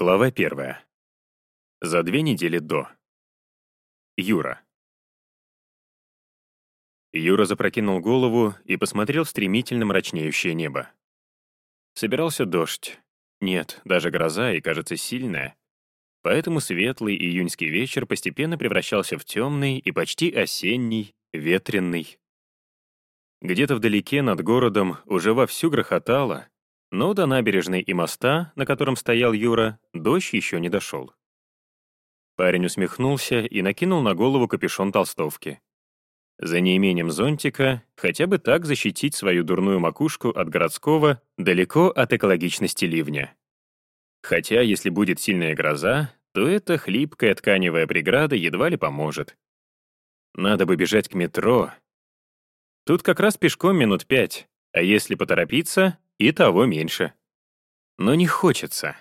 Глава первая. За две недели до. Юра. Юра запрокинул голову и посмотрел в стремительно мрачнеющее небо. Собирался дождь. Нет, даже гроза, и, кажется, сильная. Поэтому светлый июньский вечер постепенно превращался в темный и почти осенний, ветренный. Где-то вдалеке над городом уже вовсю грохотало, но до набережной и моста, на котором стоял Юра, дождь еще не дошел. Парень усмехнулся и накинул на голову капюшон толстовки. За неимением зонтика хотя бы так защитить свою дурную макушку от городского, далеко от экологичности ливня. Хотя, если будет сильная гроза, то эта хлипкая тканевая преграда едва ли поможет. Надо бы бежать к метро. Тут как раз пешком минут пять, а если поторопиться, и того меньше. Но не хочется.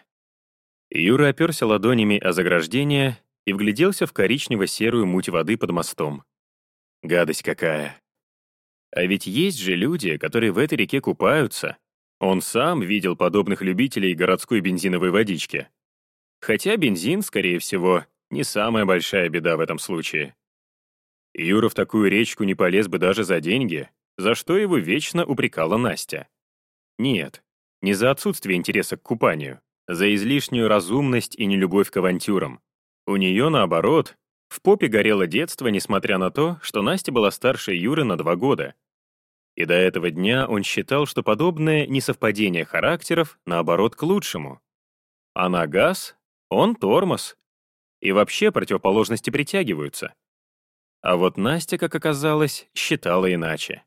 Юра оперся ладонями о заграждение и вгляделся в коричнево-серую муть воды под мостом. Гадость какая. А ведь есть же люди, которые в этой реке купаются. Он сам видел подобных любителей городской бензиновой водички. Хотя бензин, скорее всего, не самая большая беда в этом случае. Юра в такую речку не полез бы даже за деньги, за что его вечно упрекала Настя. Нет, не за отсутствие интереса к купанию, за излишнюю разумность и нелюбовь к авантюрам. У нее, наоборот, в попе горело детство, несмотря на то, что Настя была старше Юры на два года. И до этого дня он считал, что подобное несовпадение характеров, наоборот, к лучшему. Она газ, он тормоз. И вообще противоположности притягиваются. А вот Настя, как оказалось, считала иначе.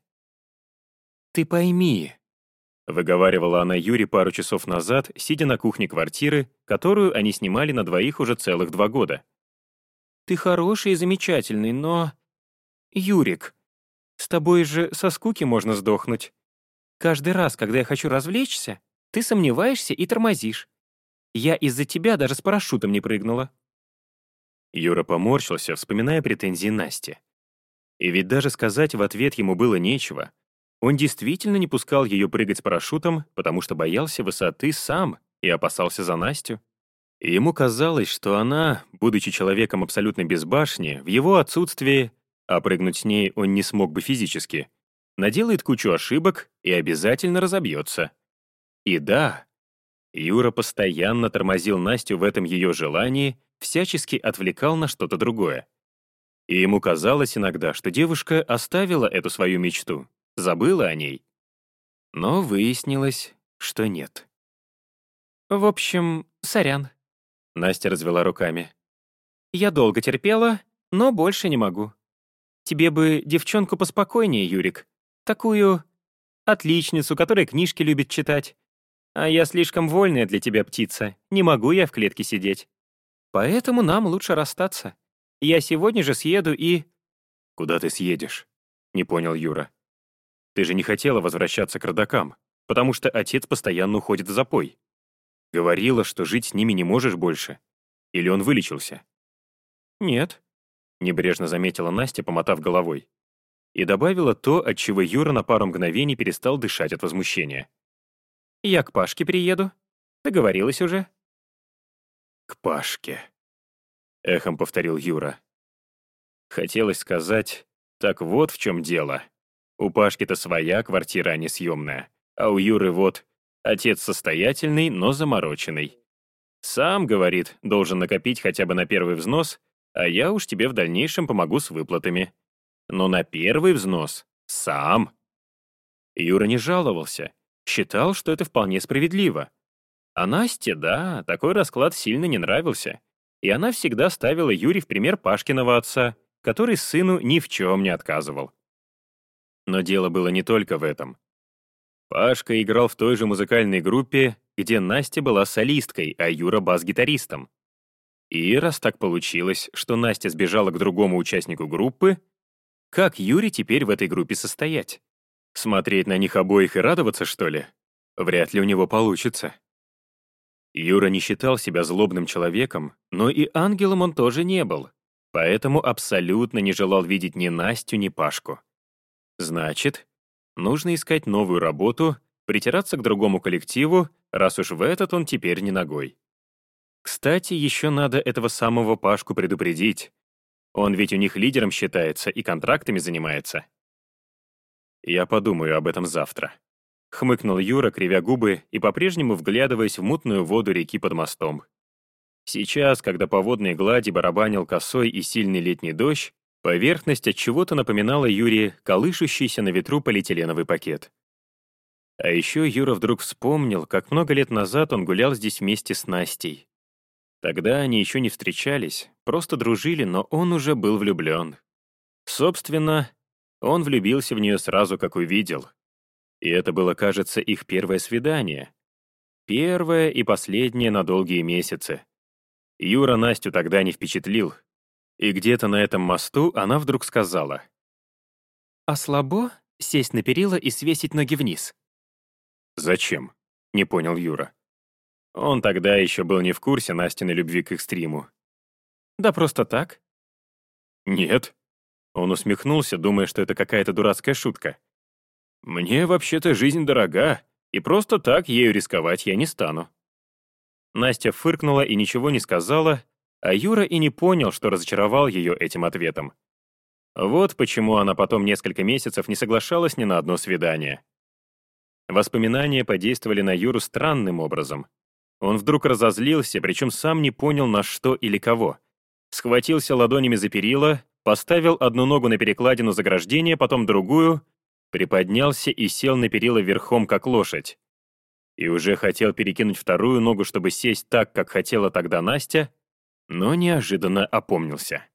«Ты пойми», Выговаривала она Юре пару часов назад, сидя на кухне квартиры, которую они снимали на двоих уже целых два года. «Ты хороший и замечательный, но...» «Юрик, с тобой же со скуки можно сдохнуть. Каждый раз, когда я хочу развлечься, ты сомневаешься и тормозишь. Я из-за тебя даже с парашютом не прыгнула». Юра поморщился, вспоминая претензии Насти. И ведь даже сказать в ответ ему было нечего — он действительно не пускал ее прыгать с парашютом, потому что боялся высоты сам и опасался за Настю. И ему казалось, что она, будучи человеком абсолютно без башни, в его отсутствии, а прыгнуть с ней он не смог бы физически, наделает кучу ошибок и обязательно разобьется. И да, Юра постоянно тормозил Настю в этом ее желании, всячески отвлекал на что-то другое. И ему казалось иногда, что девушка оставила эту свою мечту забыла о ней. Но выяснилось, что нет. «В общем, сорян», — Настя развела руками. «Я долго терпела, но больше не могу. Тебе бы девчонку поспокойнее, Юрик. Такую отличницу, которая книжки любит читать. А я слишком вольная для тебя птица, не могу я в клетке сидеть. Поэтому нам лучше расстаться. Я сегодня же съеду и...» «Куда ты съедешь?» — не понял Юра. Ты же не хотела возвращаться к родакам, потому что отец постоянно уходит в запой. Говорила, что жить с ними не можешь больше. Или он вылечился? Нет, небрежно заметила Настя, помотав головой. И добавила то, от чего Юра на пару мгновений перестал дышать от возмущения. «Я к Пашке приеду. Договорилась уже». «К Пашке», — эхом повторил Юра. Хотелось сказать, так вот в чем дело. У Пашки-то своя квартира, а не съемная. А у Юры вот отец состоятельный, но замороченный. Сам, говорит, должен накопить хотя бы на первый взнос, а я уж тебе в дальнейшем помогу с выплатами. Но на первый взнос сам. Юра не жаловался, считал, что это вполне справедливо. А Насте, да, такой расклад сильно не нравился. И она всегда ставила Юре в пример Пашкиного отца, который сыну ни в чем не отказывал. Но дело было не только в этом. Пашка играл в той же музыкальной группе, где Настя была солисткой, а Юра — бас-гитаристом. И раз так получилось, что Настя сбежала к другому участнику группы, как Юре теперь в этой группе состоять? Смотреть на них обоих и радоваться, что ли? Вряд ли у него получится. Юра не считал себя злобным человеком, но и ангелом он тоже не был, поэтому абсолютно не желал видеть ни Настю, ни Пашку. Значит, нужно искать новую работу, притираться к другому коллективу, раз уж в этот он теперь не ногой. Кстати, еще надо этого самого Пашку предупредить. Он ведь у них лидером считается и контрактами занимается. Я подумаю об этом завтра. Хмыкнул Юра, кривя губы и по-прежнему вглядываясь в мутную воду реки под мостом. Сейчас, когда по водной глади барабанил косой и сильный летний дождь, поверхность от чего-то напоминала Юре колышущийся на ветру полиэтиленовый пакет. А еще Юра вдруг вспомнил, как много лет назад он гулял здесь вместе с Настей. Тогда они еще не встречались, просто дружили, но он уже был влюблен. Собственно, он влюбился в нее сразу, как увидел. И это было, кажется, их первое свидание. Первое и последнее на долгие месяцы. Юра Настю тогда не впечатлил. И где-то на этом мосту она вдруг сказала. «А слабо сесть на перила и свесить ноги вниз?» «Зачем?» — не понял Юра. Он тогда еще был не в курсе Настиной любви к экстриму. «Да просто так?» «Нет». Он усмехнулся, думая, что это какая-то дурацкая шутка. «Мне вообще-то жизнь дорога, и просто так ею рисковать я не стану». Настя фыркнула и ничего не сказала, а Юра и не понял, что разочаровал ее этим ответом. Вот почему она потом несколько месяцев не соглашалась ни на одно свидание. Воспоминания подействовали на Юру странным образом. Он вдруг разозлился, причем сам не понял, на что или кого. Схватился ладонями за перила, поставил одну ногу на перекладину заграждения, потом другую, приподнялся и сел на перила верхом, как лошадь. И уже хотел перекинуть вторую ногу, чтобы сесть так, как хотела тогда Настя, но неожиданно опомнился.